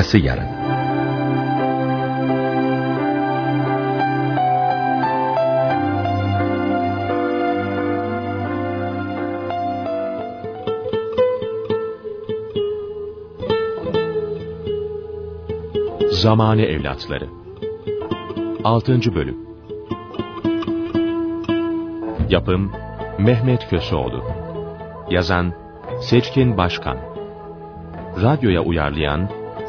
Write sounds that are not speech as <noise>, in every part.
Arkası yarın. Zamane Evlatları 6. Bölüm Yapım Mehmet Köseoğlu Yazan Seçkin Başkan Radyoya uyarlayan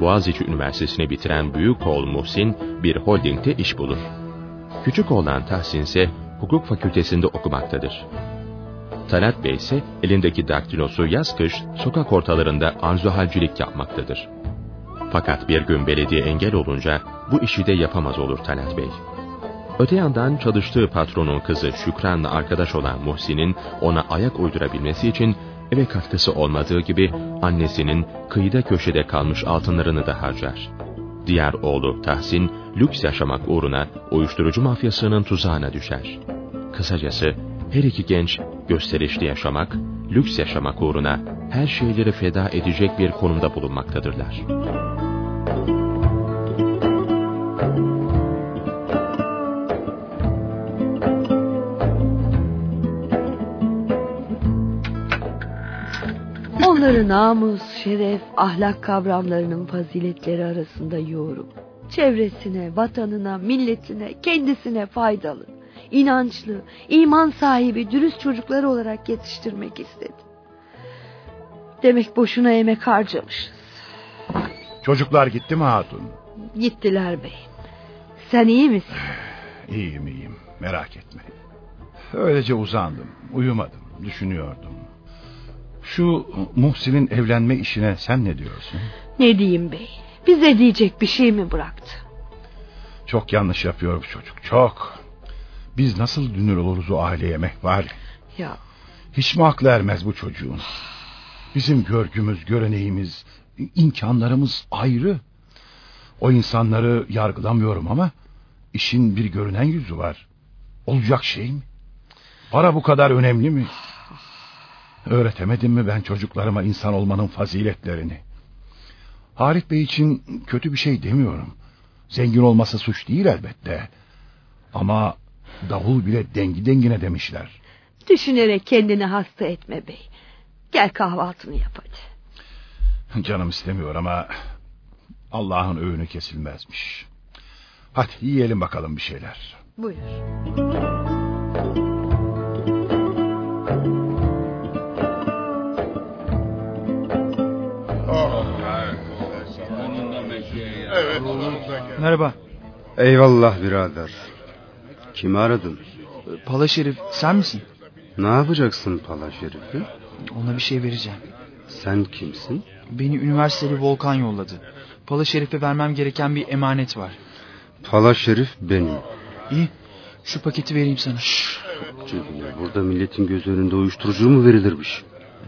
Boğaziçi Üniversitesi'ni bitiren büyük oğul Muhsin bir holdingde iş bulur. Küçük oğlan Tahsin ise hukuk fakültesinde okumaktadır. Talat Bey ise elindeki daktilosu yaz kış sokak ortalarında arzuhalcilik yapmaktadır. Fakat bir gün belediye engel olunca bu işi de yapamaz olur Talat Bey. Öte yandan çalıştığı patronun kızı Şükran'la arkadaş olan Muhsin'in ona ayak uydurabilmesi için eve katkısı olmadığı gibi annesinin kıyıda köşede kalmış altınlarını da harcar. Diğer oğlu Tahsin, lüks yaşamak uğruna uyuşturucu mafyasının tuzağına düşer. Kısacası her iki genç gösterişli yaşamak, lüks yaşamak uğruna her şeyleri feda edecek bir konumda bulunmaktadırlar. Onları namus, şeref, ahlak kavramlarının faziletleri arasında yoğurup çevresine, vatanına, milletine, kendisine faydalı, inançlı, iman sahibi, dürüst çocuklar olarak yetiştirmek istedi. Demek boşuna emek harcamışız. Çocuklar gitti mi hatun? Gittiler bey. Sen iyi misin? <sighs> İyiyim iyiyim merak etme. Öylece uzandım, uyumadım, düşünüyordum. Şu Muhsin'in evlenme işine sen ne diyorsun? Ne diyeyim bey? Bize diyecek bir şey mi bıraktı? Çok yanlış yapıyor bu çocuk, çok. Biz nasıl dünür oluruz o aileye mehval? Ya Hiç mi aklı ermez bu çocuğun? Bizim görgümüz, göreneğimiz, imkanlarımız ayrı. O insanları yargılamıyorum ama işin bir görünen yüzü var. Olacak şey mi? Para bu kadar önemli mi? Öğretemedim mi ben çocuklarıma insan olmanın faziletlerini? Halit Bey için kötü bir şey demiyorum. Zengin olması suç değil elbette. Ama davul bile dengi dengine demişler. düşünerek kendini hasta etme bey. Gel kahvaltını yap hadi. Canım istemiyor ama Allah'ın öğünü kesilmezmiş. Hadi yiyelim bakalım bir şeyler. Buyur. Merhaba. Eyvallah birader. Kimi aradın? Pala Şerif sen misin? Ne yapacaksın Pala Şerif'i? Ona bir şey vereceğim. Sen kimsin? Beni üniversiteli Volkan yolladı. Pala Şerif'e vermem gereken bir emanet var. Pala Şerif benim. İyi. Şu paketi vereyim sana. Cebine burada milletin göz önünde uyuşturucu mu verilirmiş?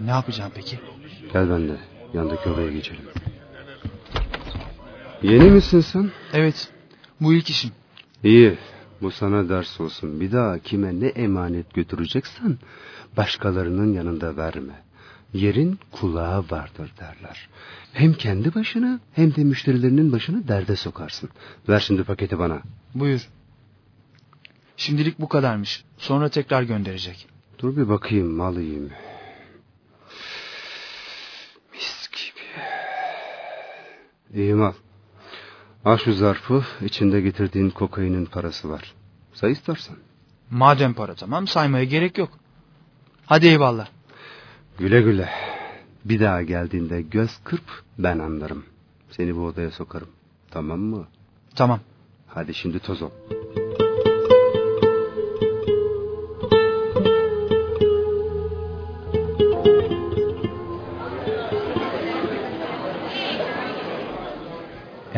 Ne yapacağım peki? Gel benimle. Yandaki odaya geçelim. Yeni misin sen? Evet. Bu ilk işim. İyi. Bu sana ders olsun. Bir daha kime ne emanet götüreceksen başkalarının yanında verme. Yerin kulağı vardır derler. Hem kendi başını hem de müşterilerinin başını derde sokarsın. Ver şimdi paketi bana. Buyur. Şimdilik bu kadarmış. Sonra tekrar gönderecek. Dur bir bakayım alayım. Mis gibi. İyiyim al. Al şu zarfı içinde getirdiğin kokainin parası var. Say istersen. Madem para tamam saymaya gerek yok. Hadi eyvallah. Güle güle. Bir daha geldiğinde göz kırp ben anlarım. Seni bu odaya sokarım. Tamam mı? Tamam. Hadi şimdi toz ol.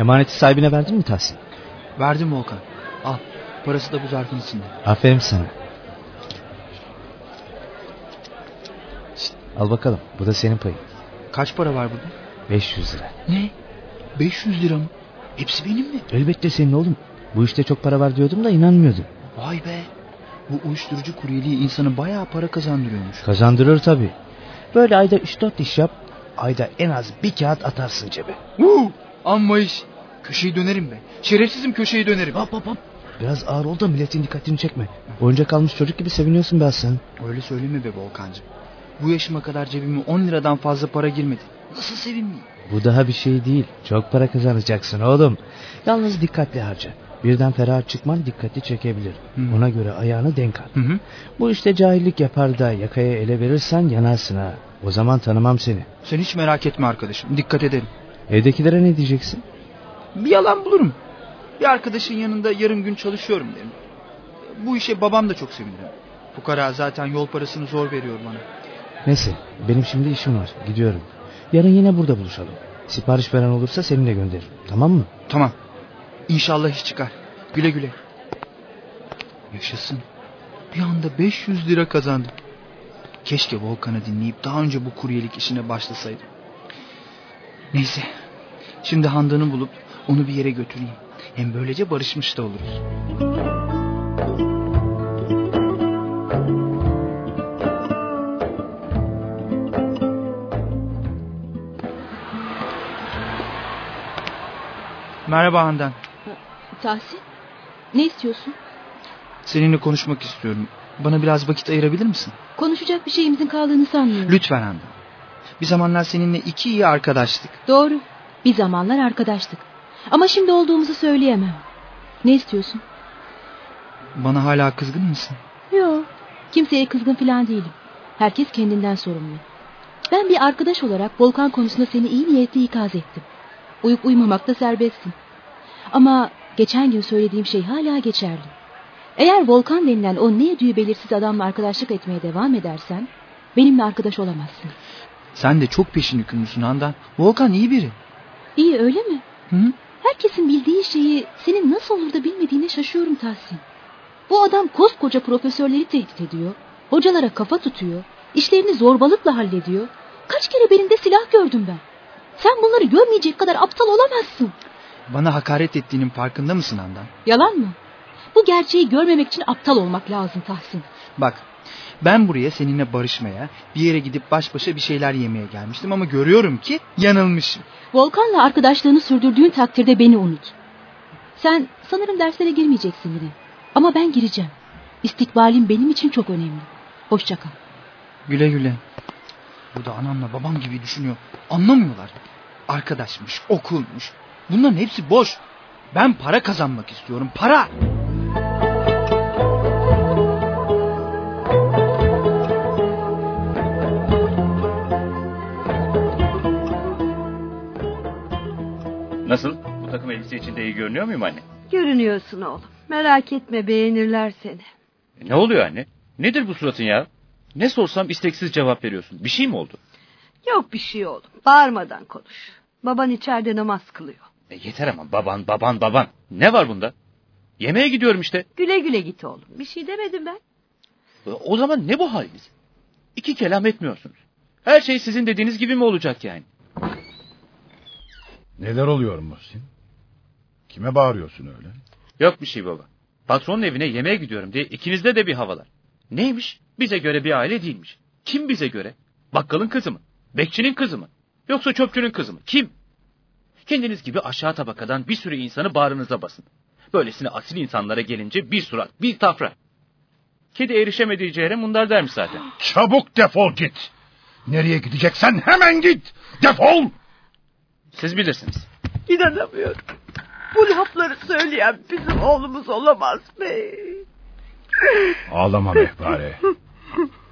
Emaneti sahibine verdin mi Tahsin? Verdim Volkan. Al. Parası da bu zarfın içinde. Aferin sana. Şişt, al bakalım. Bu da senin payın. Kaç para var burada? 500 lira. Ne? 500 lira mı? Hepsi benim mi? Elbette senin oğlum. Bu işte çok para var diyordum da inanmıyordum. Vay be. Bu uyuşturucu kuryeliği insanı bayağı para kazandırıyormuş. Kazandırır tabii. Böyle ayda 3-4 iş yap. Ayda en az bir kağıt atarsın cebe. Huu! Amma iş. Köşeyi dönerim be. Şerefsizim köşeyi dönerim. Hop hop hop. Biraz ağır ol da milletin dikkatini çekme. Oyuncak kalmış çocuk gibi seviniyorsun be aslanım. Öyle söyleme be Volkancığım. Bu yaşıma kadar cebime 10 liradan fazla para girmedi. Nasıl sevinmeyeyim? Bu daha bir şey değil. Çok para kazanacaksın oğlum. Yalnız dikkatli harca. Birden ferah çıkman dikkati çekebilir. Hı. Ona göre ayağını denk al. Hı hı. Bu işte cahillik yapar da yakaya ele verirsen yanarsın ha. O zaman tanımam seni. Sen hiç merak etme arkadaşım. Dikkat ederim. Evdekilere ne diyeceksin? Bir yalan bulurum. Bir arkadaşın yanında yarım gün çalışıyorum derim. Bu işe babam da çok sevinir. Fukara zaten yol parasını zor veriyor bana. Neyse benim şimdi işim var. Gidiyorum. Yarın yine burada buluşalım. Sipariş veren olursa seninle gönderirim. Tamam mı? Tamam. İnşallah iş çıkar. Güle güle. Yaşasın. Bir anda 500 lira kazandım. Keşke Volkan'ı dinleyip daha önce bu kuryelik işine başlasaydım. Neyse. Şimdi Handan'ı bulup onu bir yere götüreyim. Hem böylece barışmış da oluruz. Merhaba Handan. Tahsin ne istiyorsun? Seninle konuşmak istiyorum. Bana biraz vakit ayırabilir misin? Konuşacak bir şeyimizin kaldığını sanmıyorum. Lütfen Handan. Bir zamanlar seninle iki iyi arkadaştık. Doğru. Bir zamanlar arkadaştık. Ama şimdi olduğumuzu söyleyemem. Ne istiyorsun? Bana hala kızgın mısın? Yok. Kimseye kızgın falan değilim. Herkes kendinden sorumlu. Ben bir arkadaş olarak Volkan konusunda seni iyi niyetle ikaz ettim. Uyup uyumamakta serbestsin. Ama geçen gün söylediğim şey hala geçerli. Eğer Volkan denilen o ne yediği belirsiz adamla arkadaşlık etmeye devam edersen... ...benimle arkadaş olamazsın. Sen de çok peşin hükümlüsün Handan. Volkan iyi biri. İyi öyle mi? Hı? Herkesin bildiği şeyi senin nasıl olur da bilmediğine şaşıyorum Tahsin. Bu adam koskoca profesörleri tehdit ediyor. Hocalara kafa tutuyor. işlerini zorbalıkla hallediyor. Kaç kere belinde silah gördüm ben. Sen bunları görmeyecek kadar aptal olamazsın. Bana hakaret ettiğinin farkında mısın Handan? Yalan mı? Bu gerçeği görmemek için aptal olmak lazım Tahsin. Bak ben buraya seninle barışmaya, bir yere gidip baş başa bir şeyler yemeye gelmiştim ama görüyorum ki yanılmışım. Volkan'la arkadaşlığını sürdürdüğün takdirde beni unut. Sen sanırım derslere girmeyeceksin yine. Ama ben gireceğim. İstikbalim benim için çok önemli. Hoşça kal. Güle güle. Bu da anamla babam gibi düşünüyor. Anlamıyorlar. Arkadaşmış, okulmuş. Bunların hepsi boş. Ben para kazanmak istiyorum. Para. Nasıl? Bu takım elbise içinde iyi görünüyor muyum anne? Görünüyorsun oğlum. Merak etme beğenirler seni. E, ne oluyor anne? Nedir bu suratın ya? Ne sorsam isteksiz cevap veriyorsun. Bir şey mi oldu? Yok bir şey oğlum. Bağırmadan konuş. Baban içeride namaz kılıyor. E, yeter ama baban baban baban. Ne var bunda? Yemeğe gidiyorum işte. Güle güle git oğlum. Bir şey demedim ben. E, o zaman ne bu haliniz? İki kelam etmiyorsunuz. Her şey sizin dediğiniz gibi mi olacak yani? Neler oluyor Muhsin? Kime bağırıyorsun öyle? Yok bir şey baba. Patronun evine yemeğe gidiyorum diye ikinizde de bir havalar. Neymiş? Bize göre bir aile değilmiş. Kim bize göre? Bakkalın kızı mı? Bekçinin kızı mı? Yoksa çöpçünün kızı mı? Kim? Kendiniz gibi aşağı tabakadan bir sürü insanı bağrınıza basın. Böylesine asil insanlara gelince bir surat, bir tafra. Kedi erişemediği ciğere mundar dermiş zaten. Çabuk defol git. Nereye gideceksen hemen git. Defol. Siz bilirsiniz. İnanamıyorum. Bu lafları söyleyen bizim oğlumuz olamaz be. Ağlama mehpare.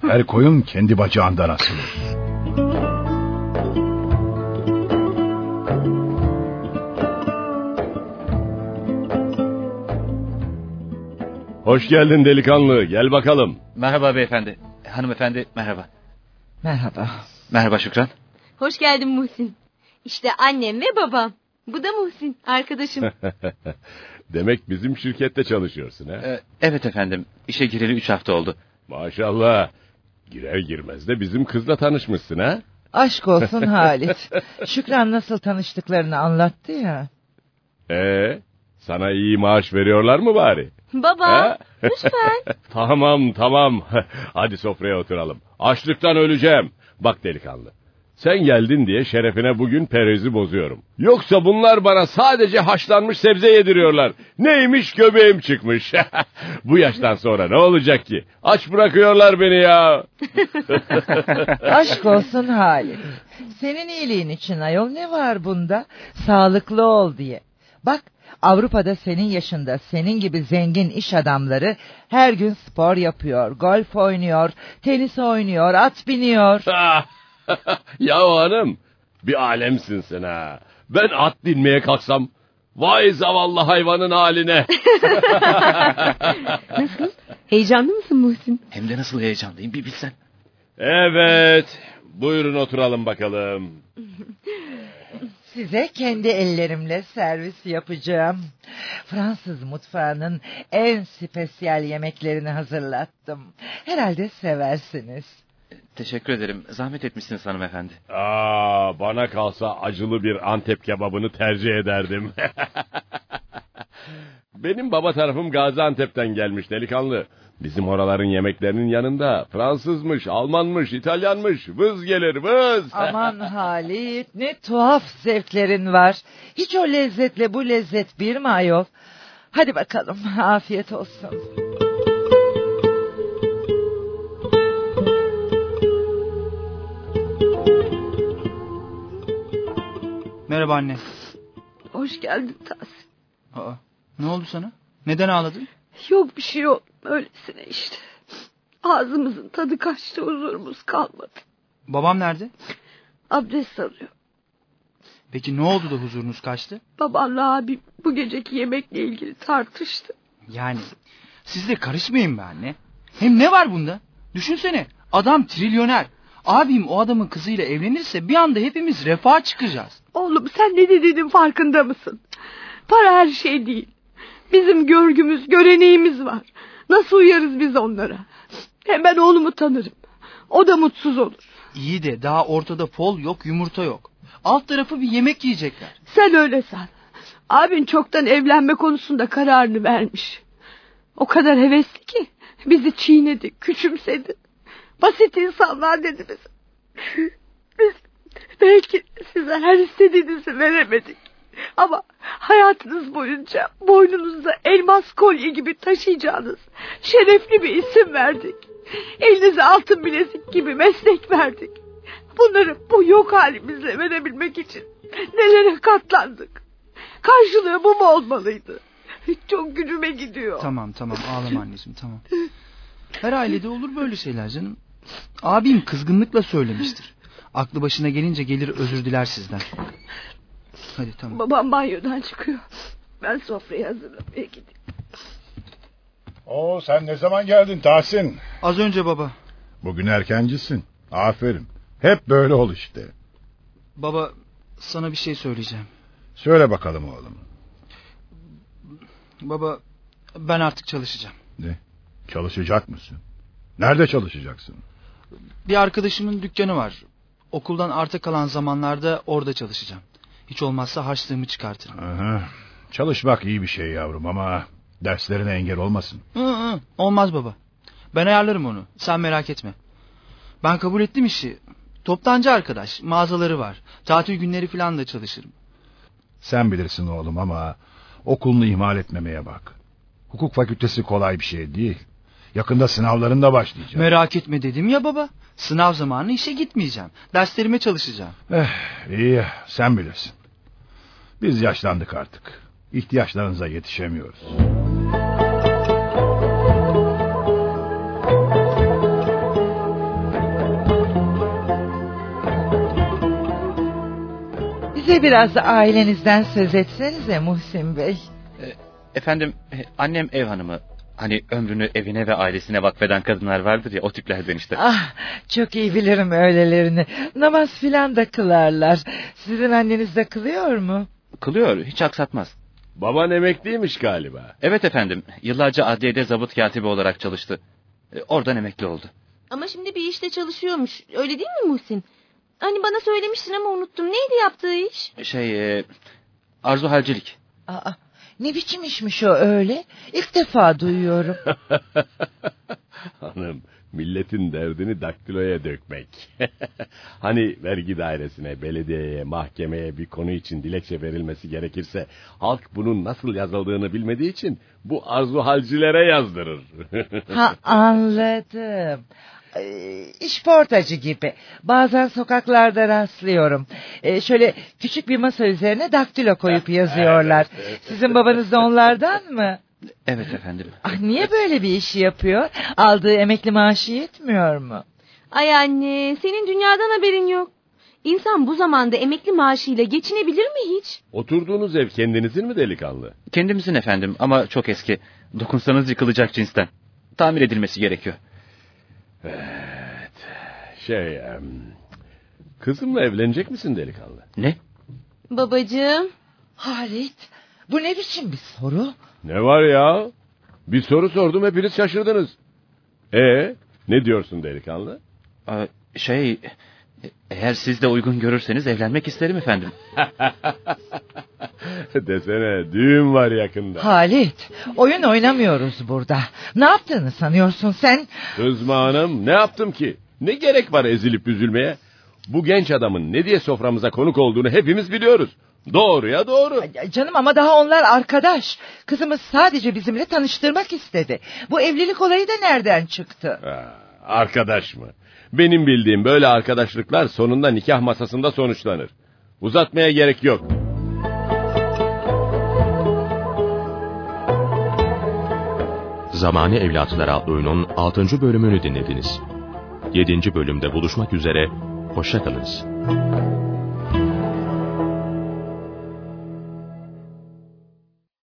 Her koyun kendi bacağından asılır. Hoş geldin delikanlı. Gel bakalım. Merhaba beyefendi. Hanımefendi merhaba. Merhaba. Merhaba Şükran. Hoş geldin Muhsin. İşte annem ve babam. Bu da Muhsin arkadaşım. <laughs> Demek bizim şirkette çalışıyorsun ha? Ee, evet efendim. İşe gireli üç hafta oldu. Maşallah. Girer girmez de bizim kızla tanışmışsın ha? Aşk olsun <laughs> Halit. Şükran nasıl tanıştıklarını anlattı ya. Ee, sana iyi maaş veriyorlar mı bari? Baba Ha? lütfen. <laughs> tamam tamam. Hadi sofraya oturalım. Açlıktan öleceğim. Bak delikanlı. Sen geldin diye şerefine bugün perezi bozuyorum. Yoksa bunlar bana sadece haşlanmış sebze yediriyorlar. Neymiş göbeğim çıkmış. <laughs> Bu yaştan sonra ne olacak ki? Aç bırakıyorlar beni ya. <laughs> Aşk olsun Halit. Senin iyiliğin için ayol ne var bunda? Sağlıklı ol diye. Bak Avrupa'da senin yaşında senin gibi zengin iş adamları her gün spor yapıyor, golf oynuyor, tenis oynuyor, at biniyor. <laughs> <laughs> ya hanım bir alemsin sen ha. Ben at dinmeye kalksam vay zavallı hayvanın haline. <laughs> Nasıl? Heyecanlı mısın Muhsin? Hem de nasıl heyecanlıyım bir bilsen. evet buyurun oturalım bakalım. Size kendi ellerimle servis yapacağım. Fransız mutfağının en spesiyel yemeklerini hazırlattım. Herhalde seversiniz. Teşekkür ederim. Zahmet etmişsiniz hanımefendi. Aa, bana kalsa acılı bir Antep kebabını tercih ederdim. <laughs> Benim baba tarafım Gaziantep'ten gelmiş delikanlı. Bizim oraların yemeklerinin yanında Fransızmış, Almanmış, İtalyanmış, vız gelir vız. Aman Halit ne tuhaf zevklerin var. Hiç o lezzetle bu lezzet bir mi ayol? Hadi bakalım <laughs> afiyet olsun. Merhaba anne. Hoş geldin Tahsin. Aa, ne oldu sana? Neden ağladın? Yok bir şey yok. Öylesine işte. Ağzımızın tadı kaçtı huzurumuz kalmadı. Babam nerede? Abdest alıyor. Peki ne oldu da huzurunuz kaçtı? Babanla abim bu geceki yemekle ilgili tartıştı. Yani siz de karışmayın be anne. Hem ne var bunda? Düşünsene adam trilyoner. Abim o adamın kızıyla evlenirse bir anda hepimiz refaha çıkacağız. Oğlum sen ne dediğinin farkında mısın? Para her şey değil. Bizim görgümüz, göreneğimiz var. Nasıl uyarız biz onlara? Hem ben oğlumu tanırım. O da mutsuz olur. İyi de daha ortada fol yok yumurta yok. Alt tarafı bir yemek yiyecekler. Sen öyle san. Abin çoktan evlenme konusunda kararını vermiş. O kadar hevesli ki bizi çiğnedi, küçümsedi. Basit insanlar dedi bize. Biz belki size her istediğinizi veremedik. Ama hayatınız boyunca boynunuzda elmas kolye gibi taşıyacağınız şerefli bir isim verdik. Elinize altın bilezik gibi meslek verdik. Bunları bu yok halimizle verebilmek için nelere katlandık. Karşılığı bu mu olmalıydı? Çok gücüme gidiyor. Tamam tamam ağlama anneciğim tamam. Her ailede olur böyle şeyler canım. Abim kızgınlıkla söylemiştir. Aklı başına gelince gelir özür diler sizden. Hadi tamam. Babam banyodan çıkıyor. Ben sofrayı hazırlamaya gideyim. Oo sen ne zaman geldin Tahsin? Az önce baba. Bugün erkencisin. Aferin. Hep böyle ol işte. Baba sana bir şey söyleyeceğim. Söyle bakalım oğlum. Baba ben artık çalışacağım. Ne? Çalışacak mısın? Nerede çalışacaksın? Bir arkadaşımın dükkanı var. Okuldan arta kalan zamanlarda orada çalışacağım. Hiç olmazsa harçlığımı çıkartırım. Aha. Çalışmak iyi bir şey yavrum ama derslerine engel olmasın. Hı hı, olmaz baba. Ben ayarlarım onu. Sen merak etme. Ben kabul ettim işi. Toptancı arkadaş. Mağazaları var. Tatil günleri falan da çalışırım. Sen bilirsin oğlum ama okulunu ihmal etmemeye bak. Hukuk fakültesi kolay bir şey değil. Yakında sınavların da başlayacak. Merak etme dedim ya baba. Sınav zamanı işe gitmeyeceğim. Derslerime çalışacağım. Eh, iyi sen bilirsin. Biz yaşlandık artık. İhtiyaçlarınıza yetişemiyoruz. Bize biraz da ailenizden söz etsenize Muhsin Bey. Efendim e, annem ev hanımı. Hani ömrünü evine ve ailesine vakfeden kadınlar vardır ya o tiplerden işte. Ah çok iyi bilirim öylelerini. Namaz filan da kılarlar. Sizin anneniz de kılıyor mu? kılıyor, hiç aksatmaz. Baban emekliymiş galiba. Evet efendim, yıllarca adliyede zabıt katibi olarak çalıştı. E, Oradan emekli oldu. Ama şimdi bir işte çalışıyormuş. Öyle değil mi Muhsin? Hani bana söylemiştin ama unuttum. Neydi yaptığı iş? Şey, e, arzu halcilik. Aa, ne biçim işmiş o öyle? İlk defa duyuyorum. <laughs> Hanım, milletin derdini daktiloya dökmek. <laughs> hani vergi dairesine, belediyeye, mahkemeye bir konu için dilekçe verilmesi gerekirse... ...halk bunun nasıl yazıldığını bilmediği için bu arzu halcilere yazdırır. <laughs> Ha anladım. İşportacı gibi. Bazen sokaklarda rastlıyorum. Ee, şöyle küçük bir masa üzerine daktilo koyup <laughs> yazıyorlar. Sizin babanız da onlardan mı? Evet efendim. Ah, niye böyle bir işi yapıyor? Aldığı emekli maaşı yetmiyor mu? Ay anne senin dünyadan haberin yok. İnsan bu zamanda emekli maaşıyla geçinebilir mi hiç? Oturduğunuz ev kendinizin mi delikanlı? Kendimizin efendim ama çok eski. Dokunsanız yıkılacak cinsten. Tamir edilmesi gerekiyor. Evet. Şey... em, Kızımla evlenecek misin delikanlı? Ne? Babacığım. Halit bu ne biçim bir soru? Ne var ya? Bir soru sordum hepiniz şaşırdınız. E ne diyorsun delikanlı? Aa, Şey, eğer siz de uygun görürseniz evlenmek isterim efendim. <laughs> Desene düğün var yakında. Halit oyun oynamıyoruz burada. Ne yaptığını sanıyorsun sen? Kızma hanım ne yaptım ki? Ne gerek var ezilip üzülmeye? Bu genç adamın ne diye soframıza konuk olduğunu hepimiz biliyoruz. Doğru ya doğru. Canım ama daha onlar arkadaş. Kızımız sadece bizimle tanıştırmak istedi. Bu evlilik olayı da nereden çıktı? Ha, arkadaş mı? Benim bildiğim böyle arkadaşlıklar sonunda nikah masasında sonuçlanır. Uzatmaya gerek yok. Zamani Evlatlar adlı oyunun 6. bölümünü dinlediniz. 7. bölümde buluşmak üzere, hoşçakalınız.